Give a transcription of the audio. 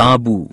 tabu.